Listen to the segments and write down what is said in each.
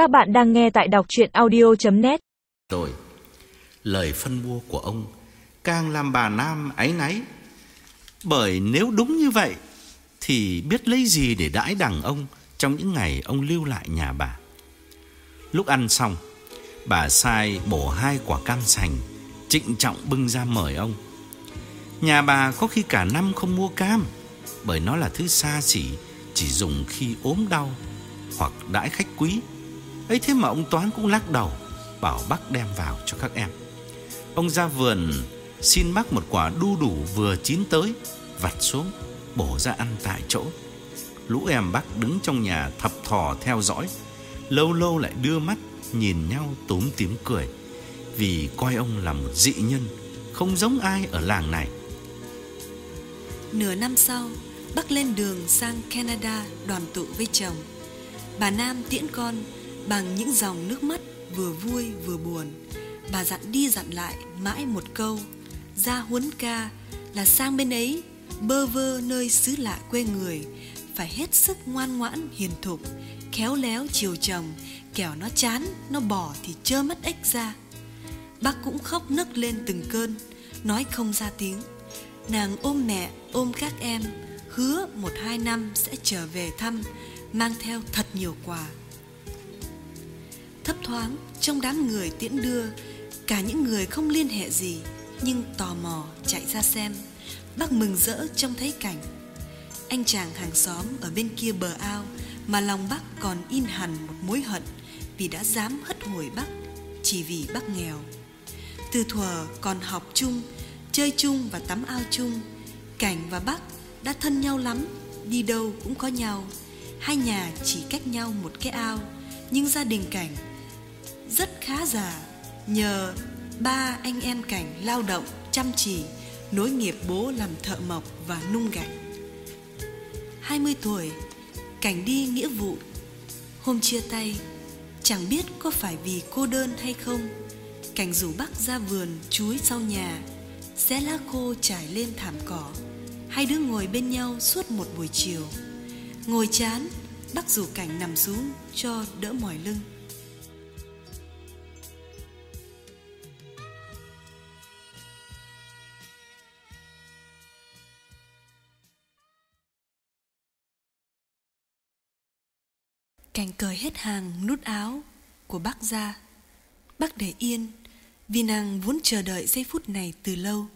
Các bạn đang nghe tại đọc chuyện audio.net Rồi, lời phân bua của ông càng làm bà Nam áy náy. Bởi nếu đúng như vậy, thì biết lấy gì để đãi đằng ông trong những ngày ông lưu lại nhà bà. Lúc ăn xong, bà sai bổ hai quả cam sành, trịnh trọng bưng ra mời ông. Nhà bà có khi cả năm không mua cam, bởi nó là thứ xa xỉ, chỉ dùng khi ốm đau hoặc đãi khách quý ấy thế mà ông Toán cũng lắc đầu, bảo bác đem vào cho các em. Ông ra vườn xin bác một quả đu đủ vừa chín tới, vặt xuống, bổ ra ăn tại chỗ. Lũ em bác đứng trong nhà thập thò theo dõi, lâu lâu lại đưa mắt nhìn nhau túm tím cười, vì coi ông là một dị nhân, không giống ai ở làng này. Nửa năm sau, Bắc lên đường sang Canada đoàn tụ với chồng. Bà Nam tiễn con bằng những dòng nước mắt vừa vui vừa buồn. Bà dặn đi dặn lại mãi một câu, ra huấn ca là sang bên ấy, bơ vơ nơi xứ lạ quê người, phải hết sức ngoan ngoãn hiền thục, khéo léo chiều chồng, kẻo nó chán, nó bỏ thì chơ mất ếch ra. Bác cũng khóc nức lên từng cơn, nói không ra tiếng. Nàng ôm mẹ, ôm các em, hứa một hai năm sẽ trở về thăm, mang theo thật nhiều quà. Thấp thoáng trong đám người tiễn đưa, cả những người không liên hệ gì, nhưng tò mò chạy ra xem. Bác mừng rỡ trông thấy cảnh. Anh chàng hàng xóm ở bên kia bờ ao mà lòng bác còn in hẳn một mối hận vì đã dám hất hủi bác chỉ vì bác nghèo. Từ thuở còn học chung, chơi chung và tắm ao chung, Cảnh và bác đã thân nhau lắm, đi đâu cũng có nhau. Hai nhà chỉ cách nhau một cái ao, nhưng gia đình Cảnh rất khá giả nhờ ba anh em Cảnh lao động chăm chỉ, nối nghiệp bố làm thợ mộc và nung gạch. 20 tuổi, Cảnh đi nghĩa vụ. Hôm chia tay, chẳng biết có phải vì cô đơn hay không, Cảnh rủ Bắc ra vườn chuối sau nhà, xé lá khô trải lên thảm cỏ. Hai đứa ngồi bên nhau suốt một buổi chiều. Ngồi chán, Bắc rủ Cảnh nằm xuống cho đỡ mỏi lưng. Cảnh cởi hết hàng nút áo của bác ra. Bác để yên vì nàng vốn chờ đợi giây phút này từ lâu.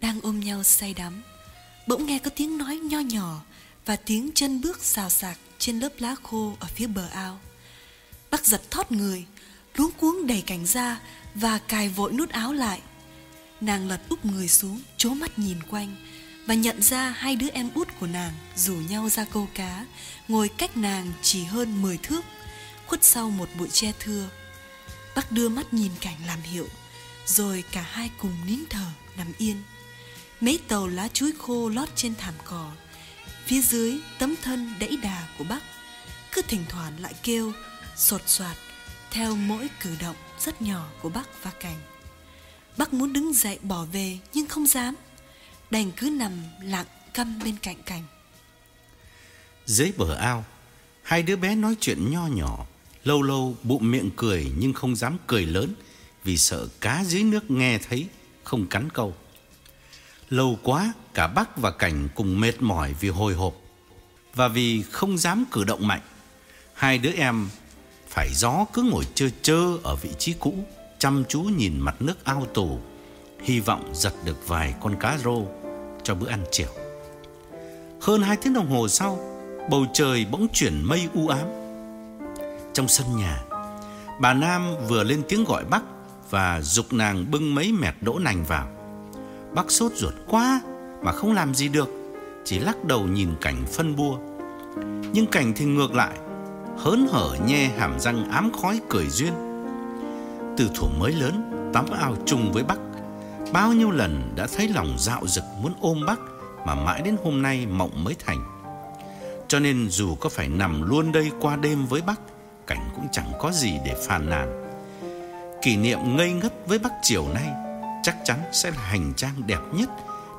Đang ôm nhau say đắm, bỗng nghe có tiếng nói nho nhỏ và tiếng chân bước xào xạc trên lớp lá khô ở phía bờ ao. Bác giật thót người, luống cuống đẩy cảnh ra và cài vội nút áo lại. Nàng lật úp người xuống, chố mắt nhìn quanh và nhận ra hai đứa em út của nàng rủ nhau ra câu cá, ngồi cách nàng chỉ hơn 10 thước, khuất sau một bụi tre thưa. Bác đưa mắt nhìn cảnh làm hiệu, rồi cả hai cùng nín thở nằm yên. Mấy tàu lá chuối khô lót trên thảm cỏ, phía dưới tấm thân đẫy đà của bác, cứ thỉnh thoảng lại kêu sột soạt theo mỗi cử động rất nhỏ của bác và cảnh. Bác muốn đứng dậy bỏ về nhưng không dám đành cứ nằm lặng câm bên cạnh cảnh. Dưới bờ ao, hai đứa bé nói chuyện nho nhỏ, lâu lâu bụng miệng cười nhưng không dám cười lớn vì sợ cá dưới nước nghe thấy không cắn câu. Lâu quá, cả Bắc và Cảnh cùng mệt mỏi vì hồi hộp và vì không dám cử động mạnh. Hai đứa em phải gió cứ ngồi chơ chơ ở vị trí cũ, chăm chú nhìn mặt nước ao tù, hy vọng giật được vài con cá rô cho bữa ăn chiều. Hơn hai tiếng đồng hồ sau, bầu trời bỗng chuyển mây u ám. Trong sân nhà, bà Nam vừa lên tiếng gọi Bắc và dục nàng bưng mấy mẹt đỗ nành vào. Bắc sốt ruột quá mà không làm gì được, chỉ lắc đầu nhìn cảnh phân bua. Nhưng cảnh thì ngược lại, hớn hở nhe hàm răng ám khói cười duyên. Từ thủ mới lớn, tắm ao chung với Bắc Bao nhiêu lần đã thấy lòng dạo dực muốn ôm bác mà mãi đến hôm nay mộng mới thành. Cho nên dù có phải nằm luôn đây qua đêm với bác, cảnh cũng chẳng có gì để phàn nàn. Kỷ niệm ngây ngất với bác chiều nay chắc chắn sẽ là hành trang đẹp nhất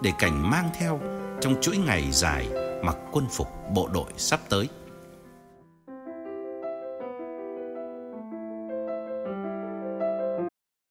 để cảnh mang theo trong chuỗi ngày dài mặc quân phục bộ đội sắp tới.